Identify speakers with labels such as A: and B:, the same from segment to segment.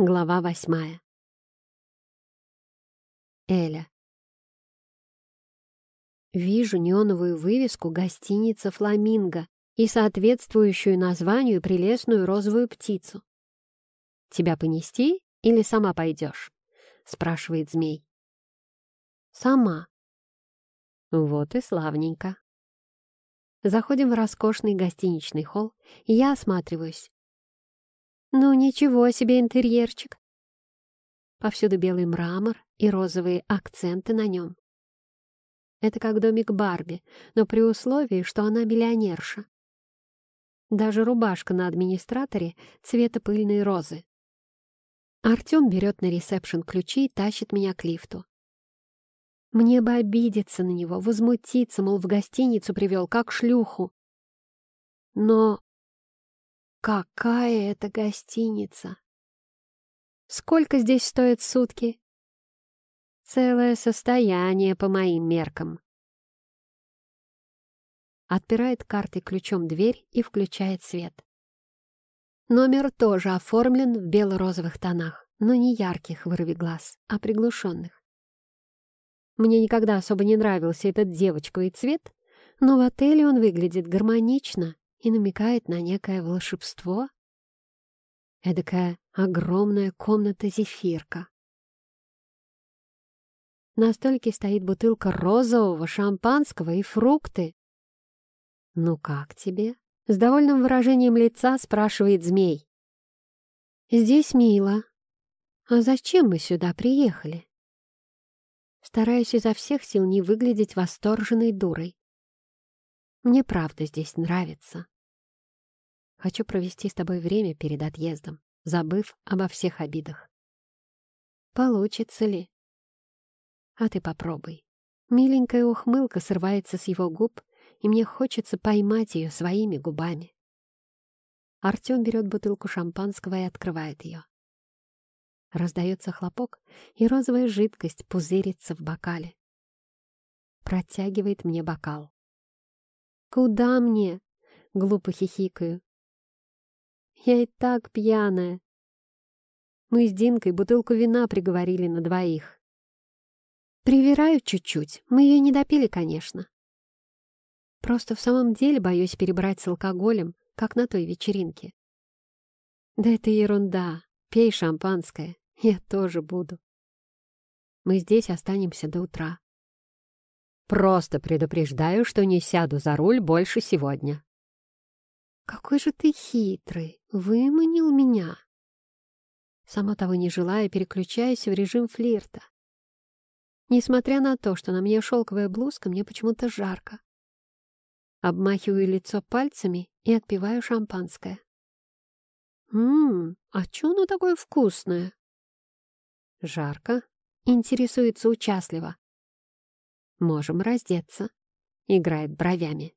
A: Глава восьмая. Эля. Вижу неоновую вывеску «Гостиница Фламинго» и соответствующую названию прелестную розовую птицу. «Тебя понести или сама пойдешь?» — спрашивает змей. «Сама». Вот и славненько. Заходим в роскошный гостиничный холл, и я осматриваюсь. Ну, ничего себе интерьерчик. Повсюду белый мрамор и розовые акценты на нем. Это как домик Барби, но при условии, что она миллионерша. Даже рубашка на администраторе цвета пыльной розы. Артем берет на ресепшн ключи и тащит меня к лифту. Мне бы обидеться на него, возмутиться, мол, в гостиницу привел, как шлюху. Но Какая это гостиница! Сколько здесь стоят сутки? Целое состояние по моим меркам. Отпирает картой ключом дверь и включает свет. Номер тоже оформлен в бело-розовых тонах, но не ярких вырви глаз, а приглушенных. Мне никогда особо не нравился этот девочковый цвет, но в отеле он выглядит гармонично и намекает на некое волшебство. Эдакая огромная комната-зефирка. На столике стоит бутылка розового шампанского и фрукты. «Ну как тебе?» — с довольным выражением лица спрашивает змей. «Здесь мило. А зачем мы сюда приехали?» Стараюсь изо всех сил не выглядеть восторженной дурой. Мне правда здесь нравится. Хочу провести с тобой время перед отъездом, забыв обо всех обидах. Получится ли? А ты попробуй. Миленькая ухмылка срывается с его губ, и мне хочется поймать ее своими губами. Артем берет бутылку шампанского и открывает ее. Раздается хлопок, и розовая жидкость пузырится в бокале. Протягивает мне бокал. «Куда мне?» — глупо хихикаю. «Я и так пьяная». Мы с Динкой бутылку вина приговорили на двоих. Привираю чуть-чуть, мы ее не допили, конечно. Просто в самом деле боюсь перебрать с алкоголем, как на той вечеринке. Да это ерунда, пей шампанское, я тоже буду. Мы здесь останемся до утра. Просто предупреждаю, что не сяду за руль больше сегодня». «Какой же ты хитрый! Выманил меня!» Сама того не желая, переключаясь в режим флирта. Несмотря на то, что на мне шелковая блузка, мне почему-то жарко. Обмахиваю лицо пальцами и отпиваю шампанское. «Ммм, а чё оно такое вкусное?» «Жарко?» — интересуется участливо. Можем раздеться. Играет бровями.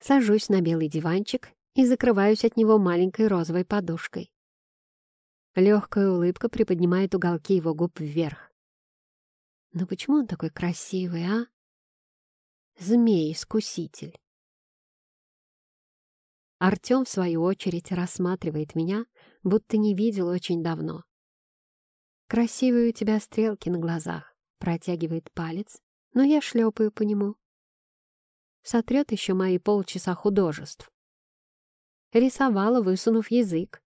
A: Сажусь на белый диванчик и закрываюсь от него маленькой розовой подушкой. Легкая улыбка приподнимает уголки его губ вверх. Но почему он такой красивый, а? Змей-искуситель. Артем, в свою очередь, рассматривает меня, будто не видел очень давно. Красивые у тебя стрелки на глазах, протягивает палец, но я шлепаю по нему. Сотрет еще мои полчаса художеств. Рисовала, высунув язык.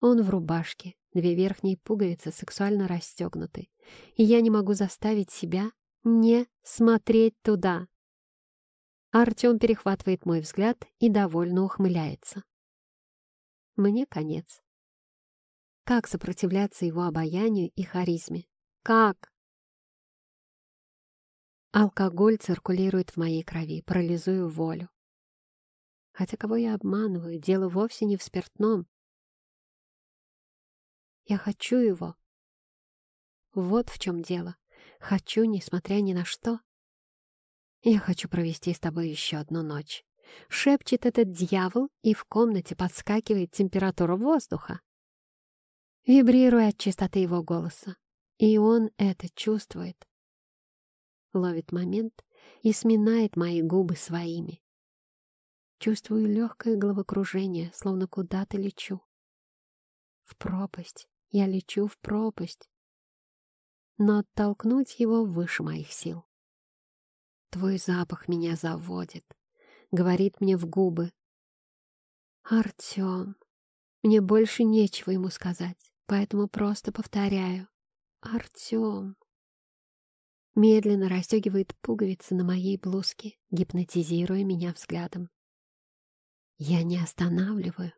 A: Он в рубашке, две верхние пуговицы сексуально расстегнуты, и я не могу заставить себя не смотреть туда. Артем перехватывает мой взгляд и довольно ухмыляется. Мне конец. Как сопротивляться его обаянию и харизме? Как? Алкоголь циркулирует в моей крови, парализую волю. Хотя кого я обманываю, дело вовсе не в спиртном. Я хочу его. Вот в чем дело. Хочу, несмотря ни на что. Я хочу провести с тобой еще одну ночь. Шепчет этот дьявол, и в комнате подскакивает температура воздуха. Вибрируя от чистоты его голоса. И он это чувствует ловит момент и сминает мои губы своими. Чувствую легкое головокружение, словно куда-то лечу. в пропасть. Я лечу в пропасть. Но оттолкнуть его выше моих сил. Твой запах меня заводит, говорит мне в губы. Артем. Мне больше нечего ему сказать, поэтому просто повторяю. Артем. Медленно расстегивает пуговицы на моей блузке, гипнотизируя меня взглядом. Я не останавливаю.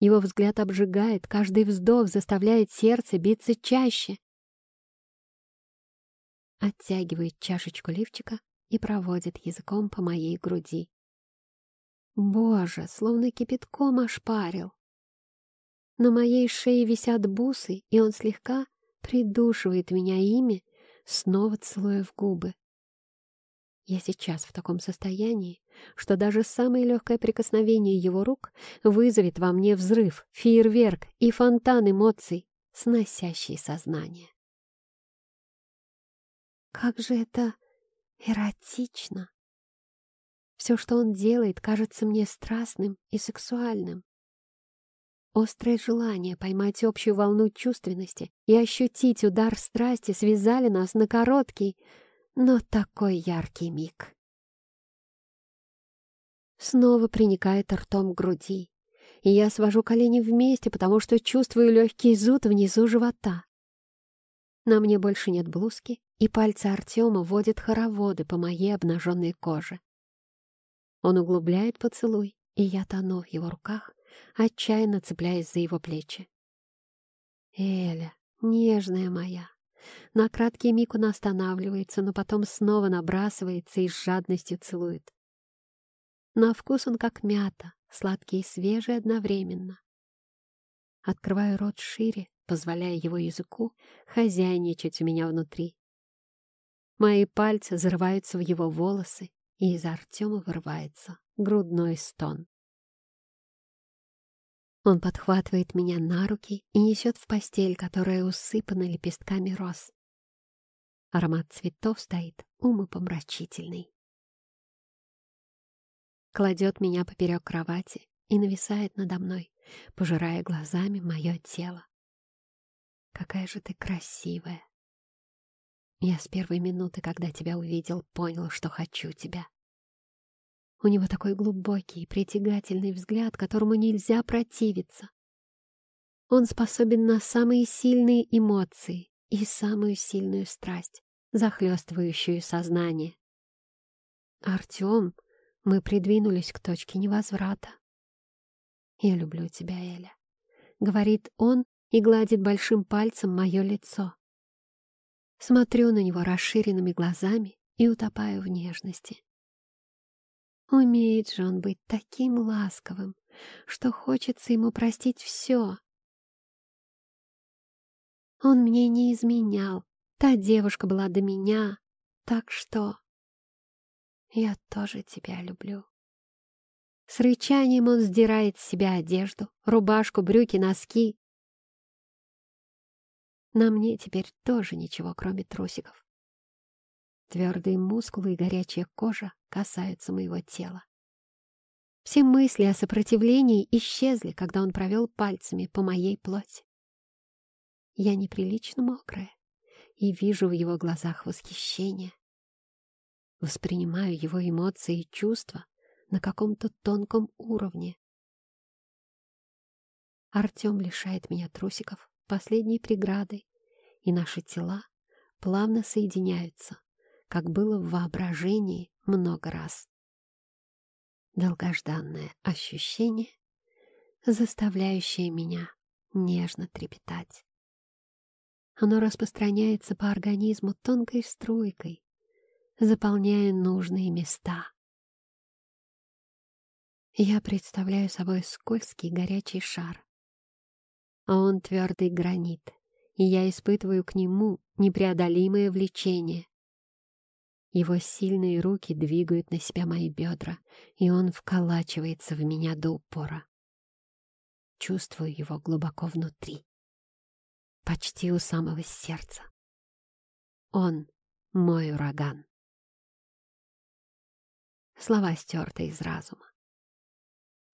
A: Его взгляд обжигает, каждый вздох заставляет сердце биться чаще. Оттягивает чашечку лифчика и проводит языком по моей груди. Боже, словно кипятком ошпарил. На моей шее висят бусы, и он слегка придушивает меня ими, снова целуя в губы. Я сейчас в таком состоянии, что даже самое легкое прикосновение его рук вызовет во мне взрыв, фейерверк и фонтан эмоций, сносящий сознание. Как же это эротично! Все, что он делает, кажется мне страстным и сексуальным. Острое желание поймать общую волну чувственности и ощутить удар страсти связали нас на короткий, но такой яркий миг. Снова приникает ртом к груди, и я свожу колени вместе, потому что чувствую легкий зуд внизу живота. На мне больше нет блузки, и пальцы Артема водят хороводы по моей обнаженной коже. Он углубляет поцелуй, и я тону в его руках, отчаянно цепляясь за его плечи. «Эля, нежная моя, на краткий миг он останавливается, но потом снова набрасывается и с жадностью целует. На вкус он как мята, сладкий и свежий одновременно. Открываю рот шире, позволяя его языку хозяйничать у меня внутри. Мои пальцы зарываются в его волосы, и из Артема вырывается грудной стон. Он подхватывает меня на руки и несет в постель, которая усыпана лепестками роз. Аромат цветов стоит умопомрачительный. Кладет меня поперек кровати и нависает надо мной, пожирая глазами мое тело. Какая же ты красивая! Я с первой минуты, когда тебя увидел, понял, что хочу тебя. У него такой глубокий и притягательный взгляд, которому нельзя противиться. Он способен на самые сильные эмоции и самую сильную страсть, захлестывающую сознание. «Артем, мы придвинулись к точке невозврата». «Я люблю тебя, Эля», — говорит он и гладит большим пальцем мое лицо. Смотрю на него расширенными глазами и утопаю в нежности. Умеет же он быть таким ласковым, что хочется ему простить все. Он мне не изменял, та девушка была до меня, так что... Я тоже тебя люблю. С рычанием он сдирает с себя одежду, рубашку, брюки, носки. На мне теперь тоже ничего, кроме трусиков. Твердые мускулы и горячая кожа касаются моего тела. Все мысли о сопротивлении исчезли, когда он провел пальцами по моей плоти. Я неприлично мокрая и вижу в его глазах восхищение. Воспринимаю его эмоции и чувства на каком-то тонком уровне. Артем лишает меня трусиков последней преградой, и наши тела плавно соединяются, как было в воображении много раз. Долгожданное ощущение, заставляющее меня нежно трепетать. Оно распространяется по организму тонкой струйкой, заполняя нужные места. Я представляю собой скользкий горячий шар, а он твердый гранит, и я испытываю к нему непреодолимое влечение. Его сильные руки двигают на себя мои бедра, и он вколачивается в меня до упора. Чувствую его глубоко внутри, почти у самого сердца. Он — мой ураган. Слова стерты из разума.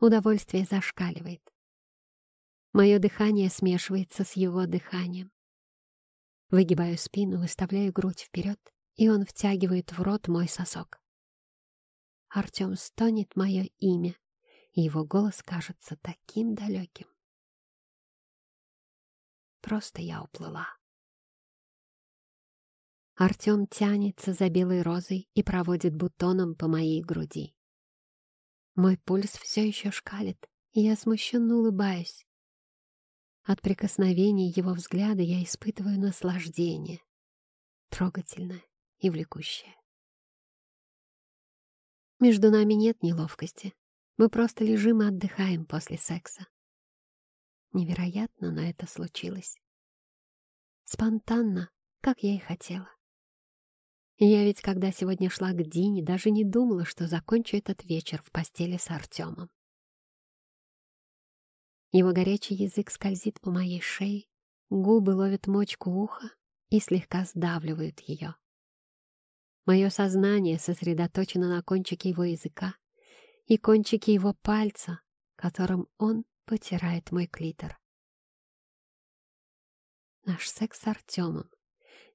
A: Удовольствие зашкаливает. Мое дыхание смешивается с его дыханием. Выгибаю спину, выставляю грудь вперед, и он втягивает в рот мой сосок. Артем стонет мое имя, и его голос кажется таким далеким. Просто я уплыла. Артем тянется за белой розой и проводит бутоном по моей груди. Мой пульс все еще шкалит, и я смущенно улыбаюсь. От прикосновений его взгляда я испытываю наслаждение, трогательное и влекущее. Между нами нет неловкости. Мы просто лежим и отдыхаем после секса. Невероятно, но это случилось. Спонтанно, как я и хотела. Я ведь, когда сегодня шла к Дине, даже не думала, что закончу этот вечер в постели с Артемом. Его горячий язык скользит по моей шее, губы ловят мочку уха и слегка сдавливают ее. Мое сознание сосредоточено на кончике его языка и кончике его пальца, которым он потирает мой клитор. Наш секс с Артемом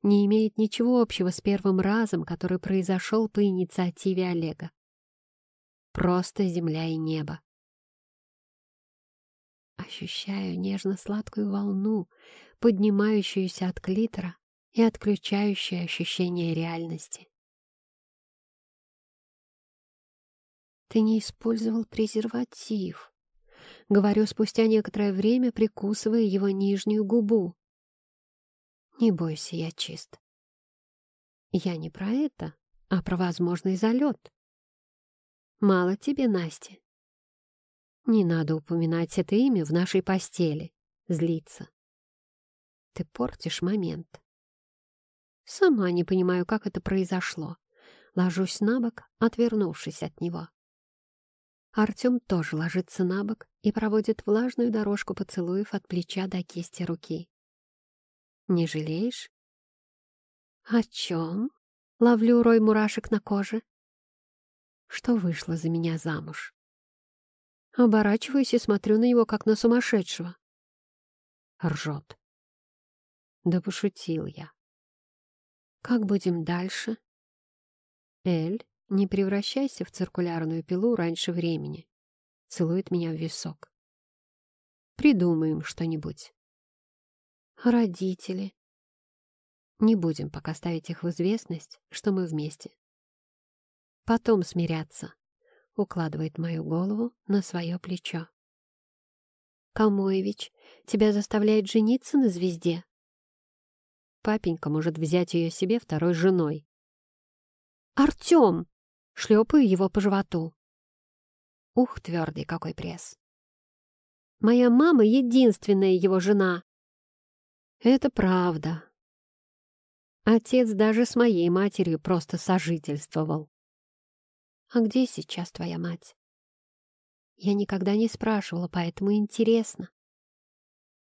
A: не имеет ничего общего с первым разом, который произошел по инициативе Олега. Просто земля и небо. Ощущаю нежно-сладкую волну, поднимающуюся от клитора и отключающую ощущение реальности. Ты не использовал презерватив. Говорю спустя некоторое время, прикусывая его нижнюю губу. Не бойся, я чист. Я не про это, а про возможный залет. Мало тебе, Настя. Не надо упоминать это имя в нашей постели. Злиться. Ты портишь момент. Сама не понимаю, как это произошло. Ложусь на бок, отвернувшись от него. Артем тоже ложится на бок и проводит влажную дорожку поцелуев от плеча до кисти руки. «Не жалеешь?» «О чем?» — ловлю рой мурашек на коже. «Что вышло за меня замуж?» Оборачиваюсь и смотрю на него, как на сумасшедшего. Ржет. Да пошутил я. «Как будем дальше?» «Эль, не превращайся в циркулярную пилу раньше времени. Целует меня в висок. Придумаем что-нибудь. Родители. Не будем пока ставить их в известность, что мы вместе. Потом смиряться. Укладывает мою голову на свое плечо. Камоевич, тебя заставляет жениться на звезде? Папенька может взять ее себе второй женой. «Артем!» Шлепаю его по животу. Ух, твердый какой пресс. Моя мама — единственная его жена. Это правда. Отец даже с моей матерью просто сожительствовал. А где сейчас твоя мать? Я никогда не спрашивала, поэтому интересно.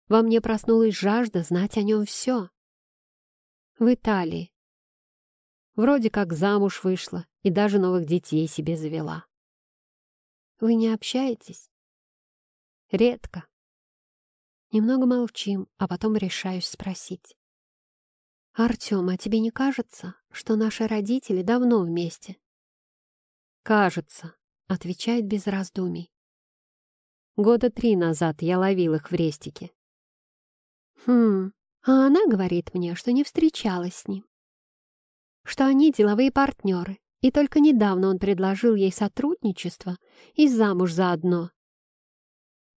A: Во мне проснулась жажда знать о нем все. В Италии. Вроде как замуж вышла и даже новых детей себе завела. Вы не общаетесь? Редко. Немного молчим, а потом решаюсь спросить. «Артем, а тебе не кажется, что наши родители давно вместе?» «Кажется», — отвечает без раздумий. Года три назад я ловил их в рестике. «Хм, а она говорит мне, что не встречалась с ним что они деловые партнеры, и только недавно он предложил ей сотрудничество и замуж заодно.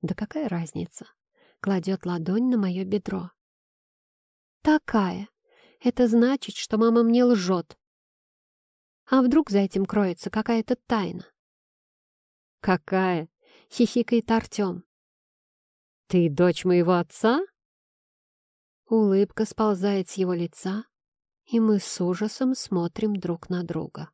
A: Да какая разница? Кладет ладонь на мое бедро. Такая. Это значит, что мама мне лжет. А вдруг за этим кроется какая-то тайна? Какая? Хихикает Артем. Ты дочь моего отца? Улыбка сползает с его лица, и мы с ужасом смотрим друг на друга.